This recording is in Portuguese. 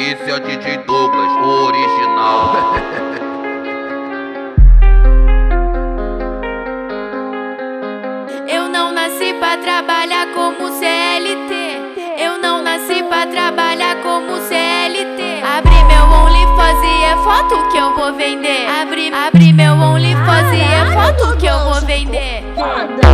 Esse é o DJ Douglas, o original. Eu não nasci pra trabalhar como CLT. Eu não nasci pra trabalhar como CLT. Abri meu OnlyFans e é foto que eu vou vender. Abri, abri meu OnlyFans e é foto que eu vou vender. Eu